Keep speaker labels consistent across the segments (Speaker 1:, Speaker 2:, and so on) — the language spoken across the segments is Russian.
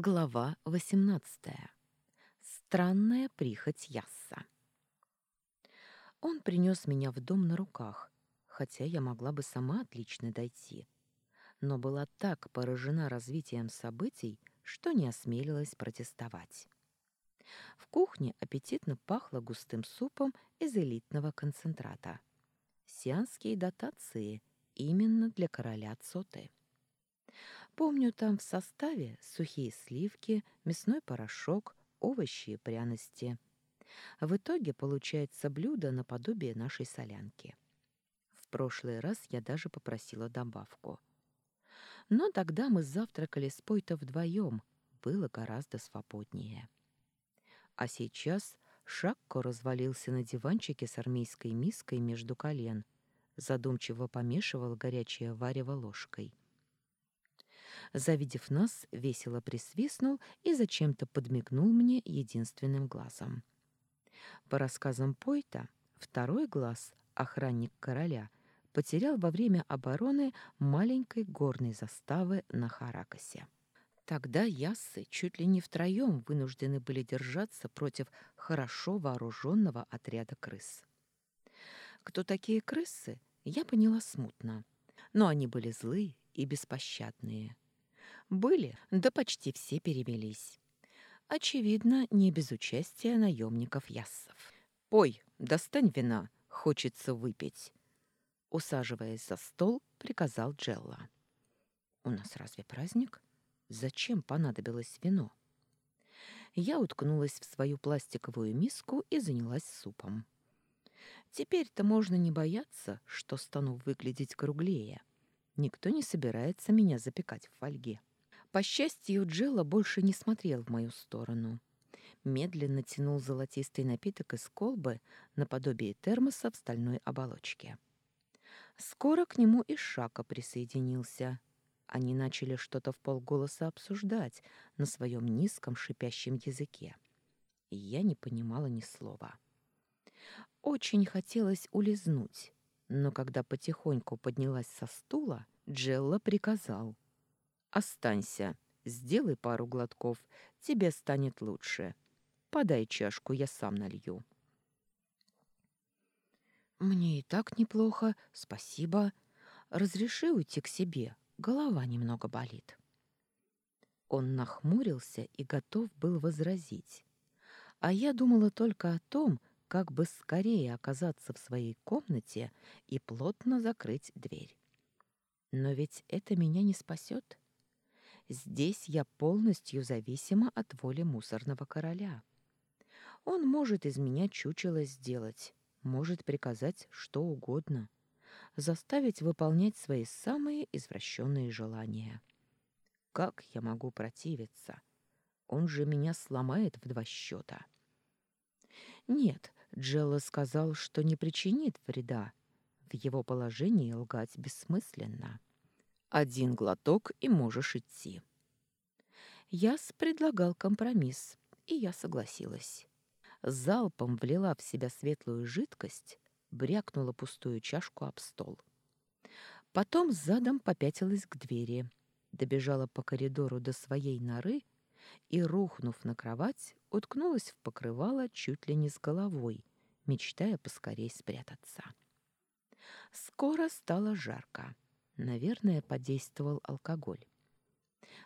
Speaker 1: Глава 18. Странная прихоть Ясса. Он принес меня в дом на руках, хотя я могла бы сама отлично дойти, но была так поражена развитием событий, что не осмелилась протестовать. В кухне аппетитно пахло густым супом из элитного концентрата. Сианские дотации именно для короля Цоты. Помню, там в составе сухие сливки, мясной порошок, овощи и пряности. В итоге получается блюдо наподобие нашей солянки. В прошлый раз я даже попросила добавку. Но тогда мы завтракали с Пойто вдвоем, было гораздо свободнее. А сейчас Шакко развалился на диванчике с армейской миской между колен, задумчиво помешивал горячее варево ложкой — завидев нас, весело присвистнул и зачем-то подмигнул мне единственным глазом. По рассказам Пойта, второй глаз, охранник короля, потерял во время обороны маленькой горной заставы на Харакасе. Тогда яссы чуть ли не втроем вынуждены были держаться против хорошо вооруженного отряда крыс. Кто такие крысы, я поняла смутно, но они были злые и беспощадные. Были, да почти все перевелись. Очевидно, не без участия наемников яссов. «Пой, достань вина, хочется выпить», — усаживаясь за стол, приказал Джелла. «У нас разве праздник? Зачем понадобилось вино?» Я уткнулась в свою пластиковую миску и занялась супом. Теперь-то можно не бояться, что стану выглядеть круглее. Никто не собирается меня запекать в фольге. По счастью, Джелла больше не смотрел в мою сторону. Медленно тянул золотистый напиток из колбы наподобие термоса в стальной оболочке. Скоро к нему и Шака присоединился. Они начали что-то в полголоса обсуждать на своем низком шипящем языке. И я не понимала ни слова. Очень хотелось улизнуть, но когда потихоньку поднялась со стула, Джелла приказал — Останься, сделай пару глотков, тебе станет лучше. Подай чашку, я сам налью. Мне и так неплохо, спасибо. Разреши уйти к себе, голова немного болит. Он нахмурился и готов был возразить. А я думала только о том, как бы скорее оказаться в своей комнате и плотно закрыть дверь. Но ведь это меня не спасет. Здесь я полностью зависима от воли мусорного короля. Он может из меня чучело сделать, может приказать что угодно, заставить выполнять свои самые извращенные желания. Как я могу противиться? Он же меня сломает в два счета. Нет, Джелла сказал, что не причинит вреда. В его положении лгать бессмысленно. Один глоток, и можешь идти. Яс предлагал компромисс, и я согласилась. Залпом влила в себя светлую жидкость, брякнула пустую чашку об стол. Потом задом попятилась к двери, добежала по коридору до своей норы и, рухнув на кровать, уткнулась в покрывало чуть ли не с головой, мечтая поскорей спрятаться. Скоро стало жарко. Наверное, подействовал алкоголь.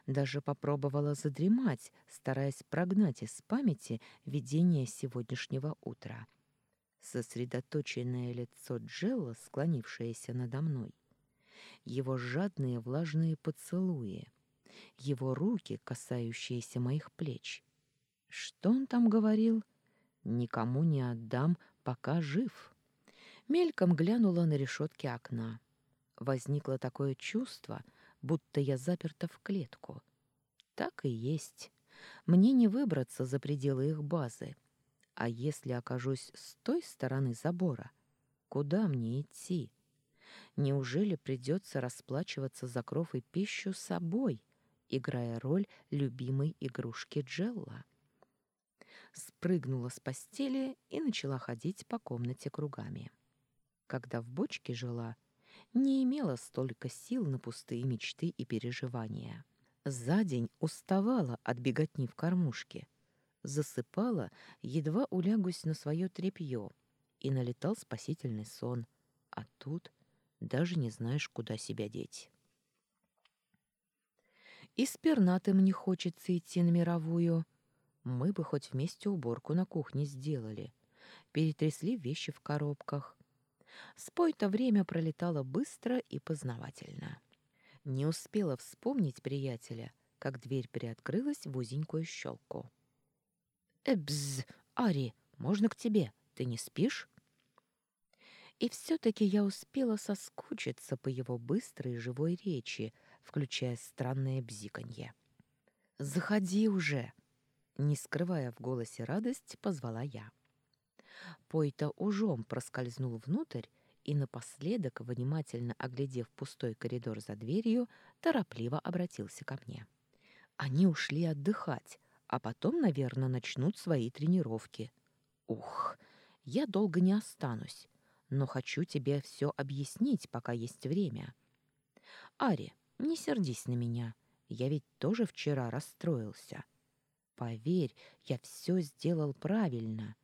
Speaker 1: Даже попробовала задремать, стараясь прогнать из памяти видение сегодняшнего утра. Сосредоточенное лицо Джелла, склонившееся надо мной. Его жадные влажные поцелуи. Его руки, касающиеся моих плеч. Что он там говорил? «Никому не отдам, пока жив». Мельком глянула на решетки окна возникло такое чувство, будто я заперта в клетку. Так и есть. Мне не выбраться за пределы их базы. А если окажусь с той стороны забора, куда мне идти? Неужели придется расплачиваться за кров и пищу собой, играя роль любимой игрушки Джелла? Спрыгнула с постели и начала ходить по комнате кругами. Когда в бочке жила, не имела столько сил на пустые мечты и переживания. За день уставала от беготни в кормушке. Засыпала, едва улягусь на свое тряпье, и налетал спасительный сон. А тут даже не знаешь, куда себя деть. И с пернатым не хочется идти на мировую. Мы бы хоть вместе уборку на кухне сделали. Перетрясли вещи в коробках. Спой-то время пролетало быстро и познавательно. Не успела вспомнить приятеля, как дверь приоткрылась в узенькую щелку. «Эбз, Ари, можно к тебе? Ты не спишь?» И все-таки я успела соскучиться по его быстрой живой речи, включая странное бзиканье. «Заходи уже!» Не скрывая в голосе радость, позвала я. Пойта ужом проскользнул внутрь и напоследок, внимательно оглядев пустой коридор за дверью, торопливо обратился ко мне. Они ушли отдыхать, а потом, наверное, начнут свои тренировки. Ух, я долго не останусь, но хочу тебе все объяснить, пока есть время. Ари, не сердись на меня, я ведь тоже вчера расстроился. Поверь, я все сделал правильно.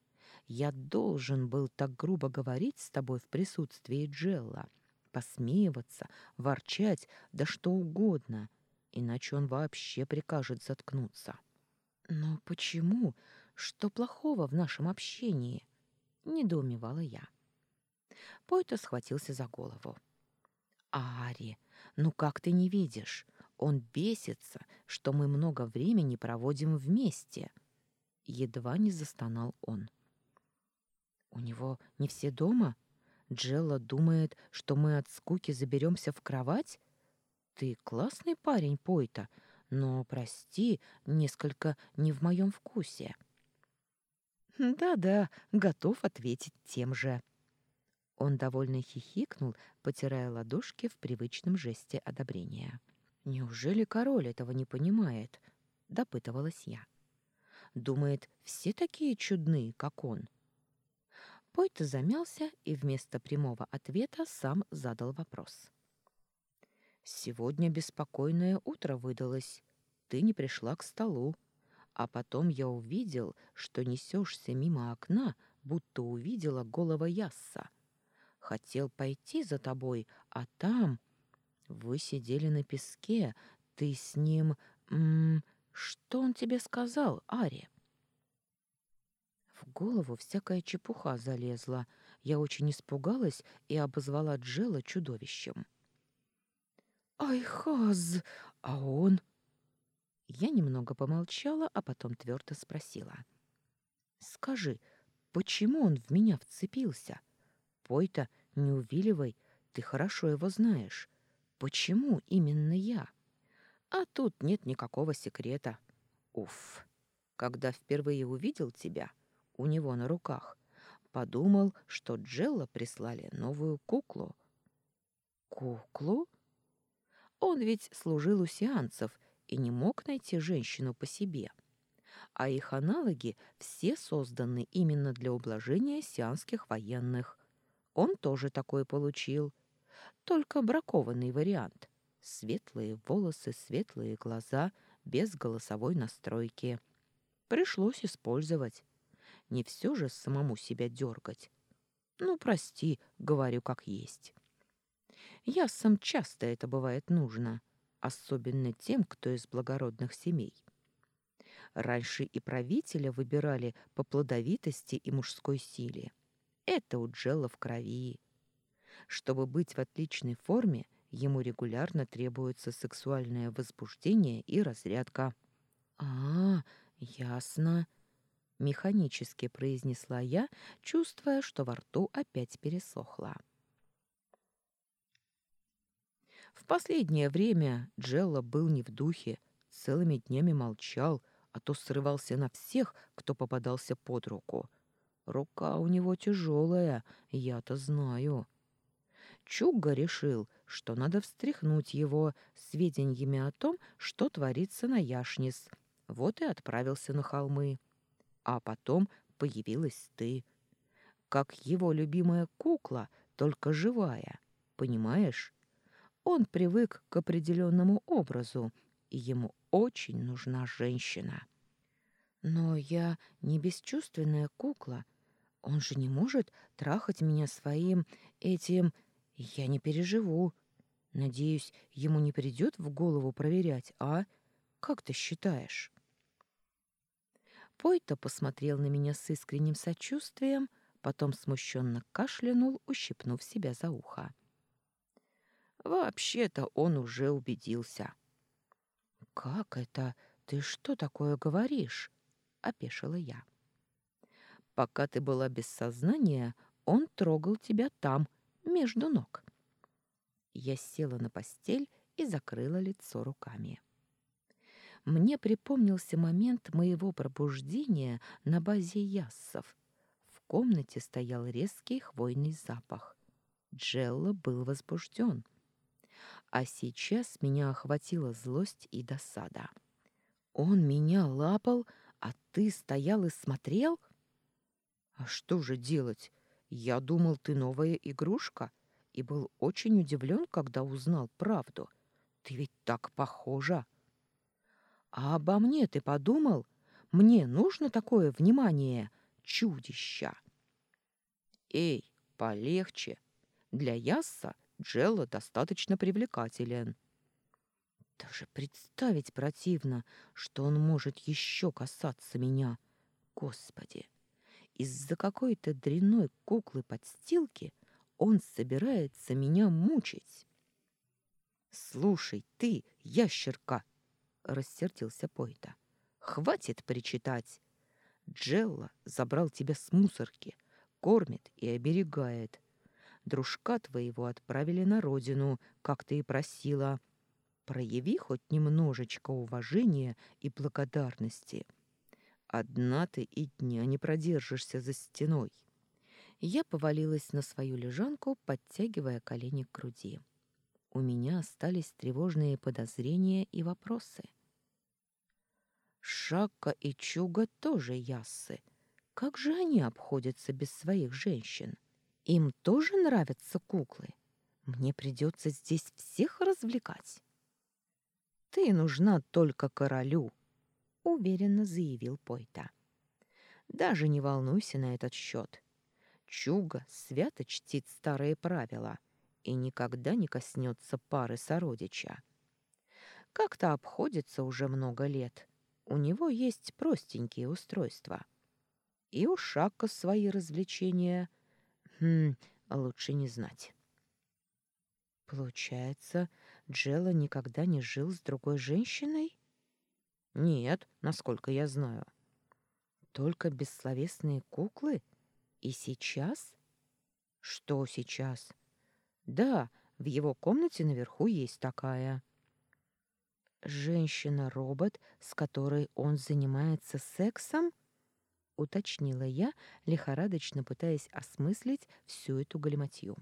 Speaker 1: Я должен был так грубо говорить с тобой в присутствии Джелла, посмеиваться, ворчать, да что угодно, иначе он вообще прикажет заткнуться. Но почему? Что плохого в нашем общении? недоумевала я. Пойто схватился за голову. Ари, ну как ты не видишь? Он бесится, что мы много времени проводим вместе. Едва не застонал он. У него не все дома? Джелла думает, что мы от скуки заберемся в кровать? Ты классный парень, Пойта, но, прости, несколько не в моем вкусе. Да-да, готов ответить тем же. Он довольно хихикнул, потирая ладошки в привычном жесте одобрения. «Неужели король этого не понимает?» — допытывалась я. «Думает, все такие чудные, как он?» Пойто замялся и вместо прямого ответа сам задал вопрос. «Сегодня беспокойное утро выдалось. Ты не пришла к столу. А потом я увидел, что несешься мимо окна, будто увидела голова Ясса. Хотел пойти за тобой, а там... Вы сидели на песке, ты с ним... М -м, что он тебе сказал, Ари?» В голову всякая чепуха залезла. Я очень испугалась и обозвала Джела чудовищем. «Ай, Хаз! А он...» Я немного помолчала, а потом твердо спросила. «Скажи, почему он в меня вцепился? Пой-то, не увиливай, ты хорошо его знаешь. Почему именно я? А тут нет никакого секрета. Уф, когда впервые увидел тебя у него на руках, подумал, что Джелла прислали новую куклу. Куклу? Он ведь служил у сеансов и не мог найти женщину по себе. А их аналоги все созданы именно для ублажения сианских военных. Он тоже такой получил. Только бракованный вариант. Светлые волосы, светлые глаза, без голосовой настройки. Пришлось использовать. Не все же самому себя дергать. Ну, прости, говорю как есть. Я сам часто это бывает нужно особенно тем, кто из благородных семей. Раньше и правителя выбирали по плодовитости и мужской силе. Это у Джелла в крови. Чтобы быть в отличной форме, ему регулярно требуется сексуальное возбуждение и разрядка. «А, ясно», — механически произнесла я, чувствуя, что во рту опять пересохло. В последнее время Джелла был не в духе, целыми днями молчал, а то срывался на всех, кто попадался под руку. Рука у него тяжелая, я-то знаю. Чугга решил, что надо встряхнуть его сведениями о том, что творится на Яшнис. Вот и отправился на холмы. А потом появилась ты. Как его любимая кукла, только живая. Понимаешь? Он привык к определенному образу, и ему очень нужна женщина. Но я не бесчувственная кукла. Он же не может трахать меня своим этим... Я не переживу. Надеюсь, ему не придет в голову проверять, а? Как ты считаешь?» Пойто посмотрел на меня с искренним сочувствием, потом смущенно кашлянул, ущипнув себя за ухо. «Вообще-то он уже убедился». «Как это? Ты что такое говоришь?» — опешила я. «Пока ты была без сознания, он трогал тебя там, между ног». Я села на постель и закрыла лицо руками. Мне припомнился момент моего пробуждения на базе яссов. В комнате стоял резкий хвойный запах. Джелло был возбужден. А сейчас меня охватила злость и досада. Он меня лапал, а ты стоял и смотрел? А что же делать? Я думал, ты новая игрушка, и был очень удивлен, когда узнал правду. Ты ведь так похожа. А обо мне ты подумал? Мне нужно такое внимание, чудища. Эй, полегче. Для Ясса Джелла достаточно привлекателен. Даже представить противно, что он может еще касаться меня. Господи, из-за какой-то дрянной куклы-подстилки он собирается меня мучить. «Слушай, ты, ящерка!» Рассердился Пойта. «Хватит причитать! Джелла забрал тебя с мусорки, кормит и оберегает. Дружка твоего отправили на родину, как ты и просила. Прояви хоть немножечко уважения и благодарности. Одна ты и дня не продержишься за стеной». Я повалилась на свою лежанку, подтягивая колени к груди. У меня остались тревожные подозрения и вопросы. Шакка и Чуга тоже яссы. Как же они обходятся без своих женщин? Им тоже нравятся куклы? Мне придется здесь всех развлекать. Ты нужна только королю, уверенно заявил Пойта. Даже не волнуйся на этот счет. Чуга свято чтит старые правила и никогда не коснется пары сородича. Как-то обходится уже много лет, у него есть простенькие устройства. И у Шака свои развлечения. Хм, лучше не знать. Получается, Джелла никогда не жил с другой женщиной? Нет, насколько я знаю. Только бессловесные куклы? И сейчас? Что сейчас? Да, в его комнате наверху есть такая. «Женщина-робот, с которой он занимается сексом?» — уточнила я, лихорадочно пытаясь осмыслить всю эту галиматью.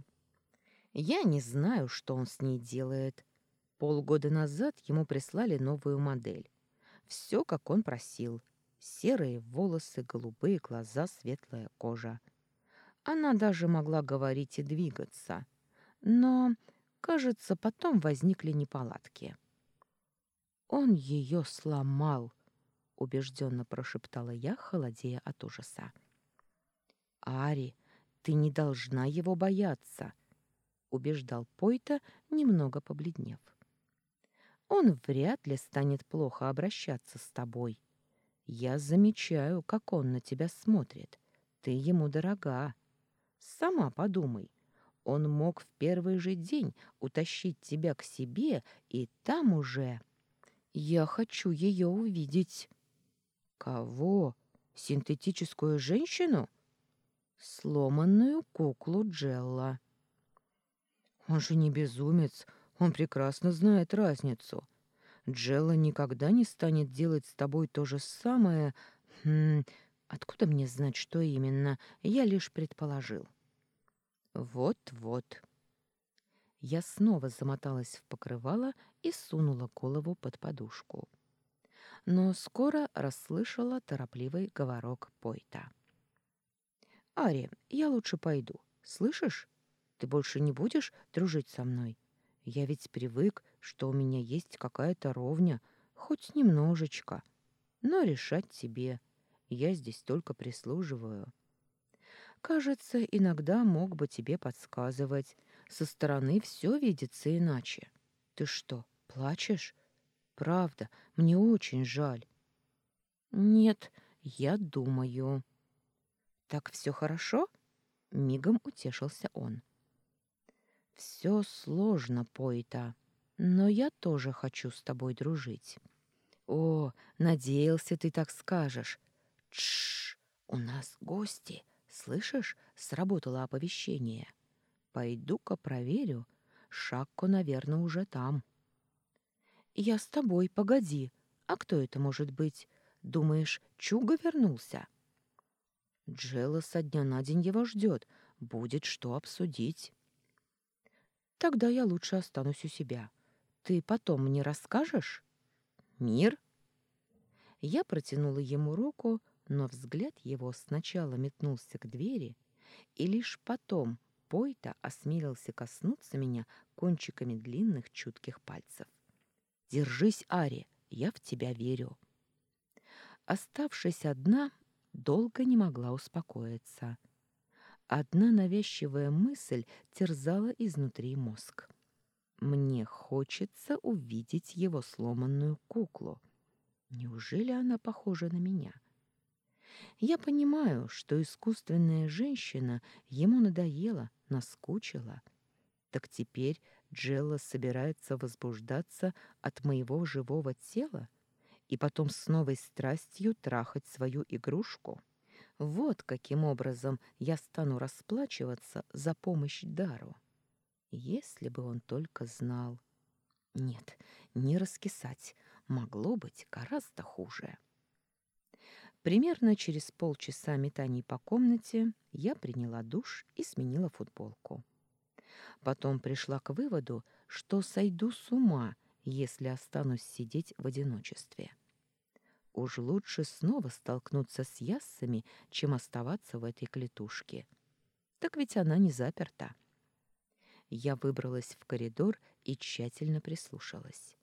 Speaker 1: «Я не знаю, что он с ней делает. Полгода назад ему прислали новую модель. Все, как он просил. Серые волосы, голубые глаза, светлая кожа. Она даже могла говорить и двигаться. Но, кажется, потом возникли неполадки». Он ее сломал, убежденно прошептала я, холодея от ужаса. Ари, ты не должна его бояться, убеждал Пойта, немного побледнев. Он вряд ли станет плохо обращаться с тобой. Я замечаю, как он на тебя смотрит. Ты ему дорога. Сама подумай. Он мог в первый же день утащить тебя к себе, и там уже... Я хочу ее увидеть. Кого? Синтетическую женщину? Сломанную куклу Джелла. Он же не безумец, он прекрасно знает разницу. Джелла никогда не станет делать с тобой то же самое. Хм, откуда мне знать, что именно? Я лишь предположил. Вот-вот. Я снова замоталась в покрывало и сунула голову под подушку. Но скоро расслышала торопливый говорок Пойта. «Ари, я лучше пойду. Слышишь? Ты больше не будешь дружить со мной? Я ведь привык, что у меня есть какая-то ровня, хоть немножечко, но решать тебе. Я здесь только прислуживаю. Кажется, иногда мог бы тебе подсказывать. Со стороны все видится иначе. Ты что, плачешь? Правда, мне очень жаль. Нет, я думаю. Так все хорошо? Мигом утешился он. Все сложно, Пойта, но я тоже хочу с тобой дружить. О, надеялся ты так скажешь. Тш, у нас гости. Слышишь, сработало оповещение. Пойду-ка проверю. Шакко, наверное, уже там. Я с тобой, погоди. А кто это может быть? Думаешь, Чуга вернулся? Джелла со дня на день его ждет. Будет что обсудить. Тогда я лучше останусь у себя. Ты потом мне расскажешь? Мир? Я протянула ему руку, но взгляд его сначала метнулся к двери, и лишь потом Пойта осмелился коснуться меня кончиками длинных чутких пальцев. «Держись, Ари, я в тебя верю». Оставшись одна, долго не могла успокоиться. Одна навязчивая мысль терзала изнутри мозг. Мне хочется увидеть его сломанную куклу. Неужели она похожа на меня? Я понимаю, что искусственная женщина ему надоела, наскучила. Так теперь Джелла собирается возбуждаться от моего живого тела и потом с новой страстью трахать свою игрушку? Вот каким образом я стану расплачиваться за помощь Дару. Если бы он только знал. Нет, не раскисать. Могло быть гораздо хуже. Примерно через полчаса метаний по комнате я приняла душ и сменила футболку. Потом пришла к выводу, что сойду с ума, если останусь сидеть в одиночестве. Уж лучше снова столкнуться с яссами, чем оставаться в этой клетушке. Так ведь она не заперта. Я выбралась в коридор и тщательно прислушалась.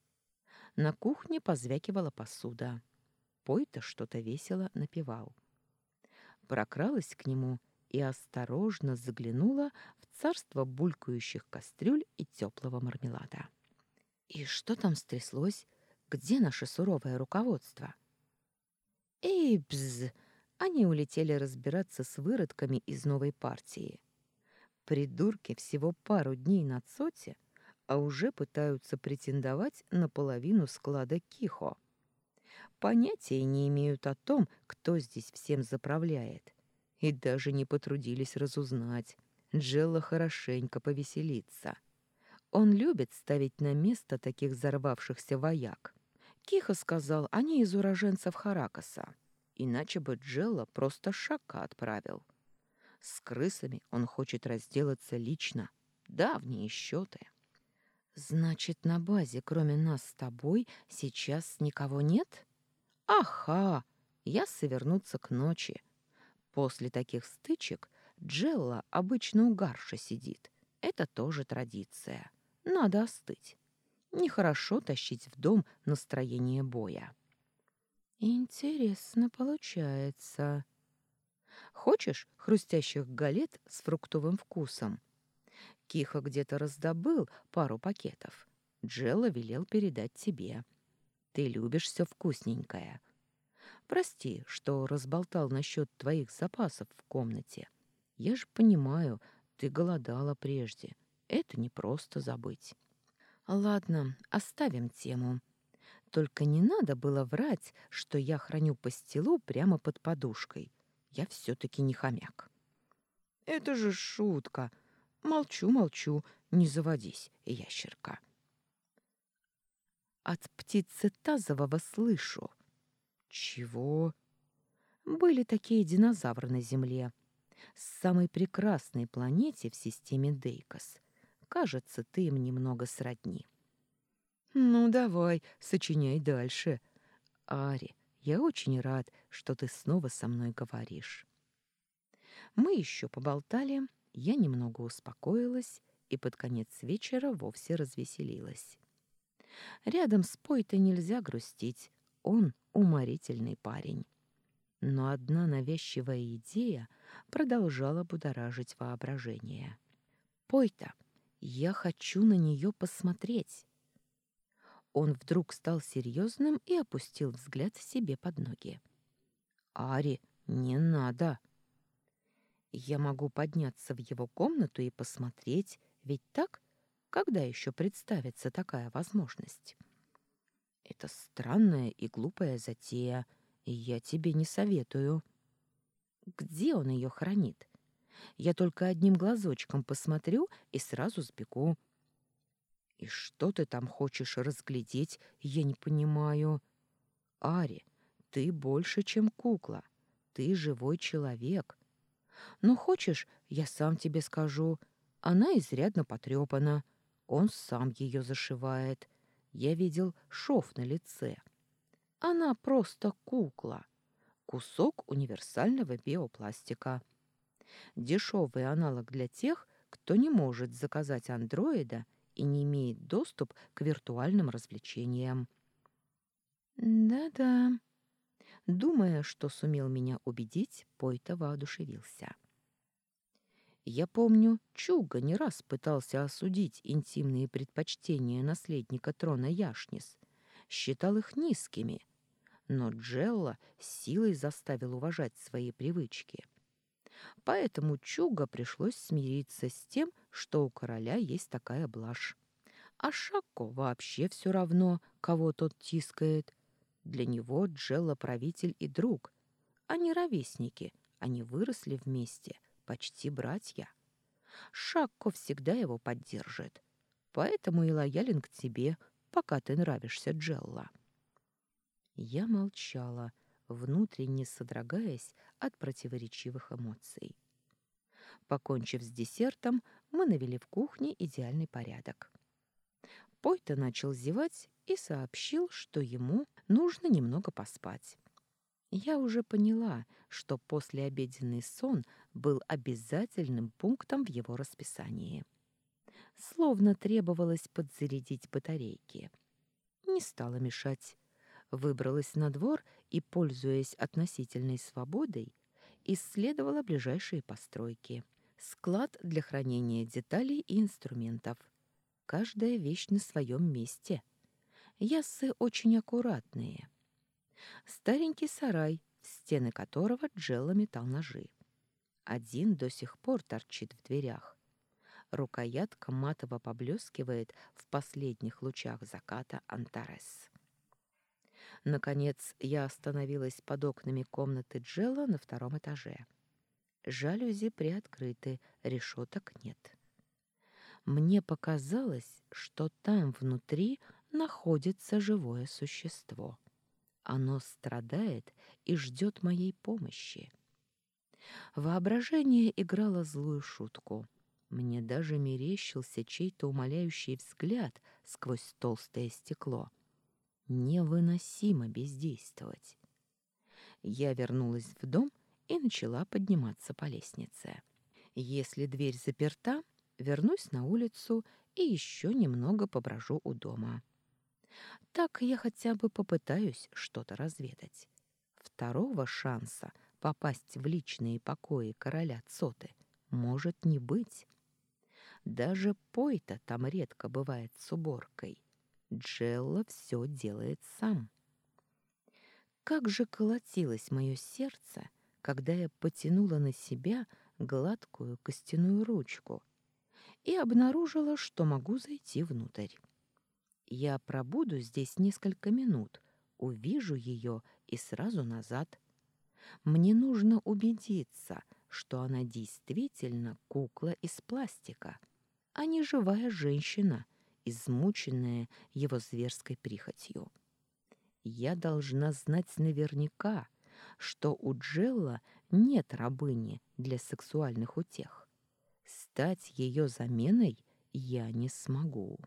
Speaker 1: На кухне позвякивала посуда. Пойта что-то весело напевал. Прокралась к нему и осторожно заглянула в царство булькающих кастрюль и теплого мармелада. И что там стряслось? Где наше суровое руководство? Эй! Они улетели разбираться с выродками из новой партии. Придурки всего пару дней на цоте, а уже пытаются претендовать на половину склада Кихо. Понятия не имеют о том, кто здесь всем заправляет. И даже не потрудились разузнать. Джелла хорошенько повеселится. Он любит ставить на место таких взорвавшихся вояк. Кихо сказал, они из уроженцев Харакаса. Иначе бы Джелла просто Шака отправил. С крысами он хочет разделаться лично. Давние счеты. Значит, на базе, кроме нас с тобой, сейчас никого нет? Аха! Я совернуться к ночи. После таких стычек Джелла обычно у гарша сидит. Это тоже традиция. Надо остыть. Нехорошо тащить в дом настроение боя. Интересно получается. Хочешь хрустящих галет с фруктовым вкусом? Киха где-то раздобыл пару пакетов. Джелла велел передать тебе. Ты любишь все вкусненькое. Прости, что разболтал насчет твоих запасов в комнате. Я же понимаю, ты голодала прежде. Это не просто забыть. Ладно, оставим тему. Только не надо было врать, что я храню пастилу прямо под подушкой. Я все-таки не хомяк. Это же шутка. Молчу, молчу, не заводись, ящерка. От птицы тазового слышу. Чего? Были такие динозавры на Земле. С самой прекрасной планете в системе Дейкос. Кажется, ты им немного сродни. Ну, давай, сочиняй дальше. Ари, я очень рад, что ты снова со мной говоришь. Мы еще поболтали, я немного успокоилась и под конец вечера вовсе развеселилась. Рядом с Пойтой нельзя грустить, он уморительный парень. Но одна навязчивая идея продолжала будоражить воображение. «Пойта, я хочу на нее посмотреть». Он вдруг стал серьезным и опустил взгляд себе под ноги. «Ари, не надо!» Я могу подняться в его комнату и посмотреть, ведь так? Когда еще представится такая возможность? Это странная и глупая затея, и я тебе не советую. Где он ее хранит? Я только одним глазочком посмотрю и сразу сбегу. И что ты там хочешь разглядеть, я не понимаю. Ари, ты больше, чем кукла. Ты живой человек. Ну, хочешь, я сам тебе скажу. Она изрядно потрепана. Он сам ее зашивает. Я видел шов на лице. Она просто кукла. Кусок универсального биопластика. Дешевый аналог для тех, кто не может заказать андроида и не имеет доступ к виртуальным развлечениям. Да-да. Думая, что сумел меня убедить, Пойта воодушевился. Я помню, Чуга не раз пытался осудить интимные предпочтения наследника трона Яшнис, считал их низкими, но Джелла силой заставил уважать свои привычки. Поэтому Чуга пришлось смириться с тем, что у короля есть такая блажь. А Шакко вообще все равно, кого тот тискает. Для него Джелла правитель и друг. Они ровесники, они выросли вместе — почти братья. Шакко всегда его поддержит, поэтому и лоялен к тебе, пока ты нравишься Джелла». Я молчала, внутренне содрогаясь от противоречивых эмоций. Покончив с десертом, мы навели в кухне идеальный порядок. Пойта начал зевать и сообщил, что ему нужно немного поспать. Я уже поняла, что послеобеденный сон был обязательным пунктом в его расписании. Словно требовалось подзарядить батарейки. Не стала мешать. Выбралась на двор и, пользуясь относительной свободой, исследовала ближайшие постройки. Склад для хранения деталей и инструментов. Каждая вещь на своем месте. Ясы очень аккуратные. Старенький сарай, стены которого Джелла метал ножи. Один до сих пор торчит в дверях. Рукоятка матово поблескивает в последних лучах заката Антарес. Наконец, я остановилась под окнами комнаты Джелла на втором этаже. Жалюзи приоткрыты, решеток нет. Мне показалось, что там внутри находится живое существо. Оно страдает и ждет моей помощи. Воображение играло злую шутку. Мне даже мерещился чей-то умоляющий взгляд сквозь толстое стекло. Невыносимо бездействовать. Я вернулась в дом и начала подниматься по лестнице. Если дверь заперта, вернусь на улицу и еще немного поброжу у дома. Так я хотя бы попытаюсь что-то разведать. Второго шанса попасть в личные покои короля Цоты может не быть. Даже Пойта там редко бывает с уборкой. Джелла все делает сам. Как же колотилось мое сердце, когда я потянула на себя гладкую костяную ручку и обнаружила, что могу зайти внутрь. Я пробуду здесь несколько минут, увижу ее и сразу назад. Мне нужно убедиться, что она действительно кукла из пластика, а не живая женщина, измученная его зверской прихотью. Я должна знать наверняка, что у Джелла нет рабыни для сексуальных утех. Стать ее заменой я не смогу.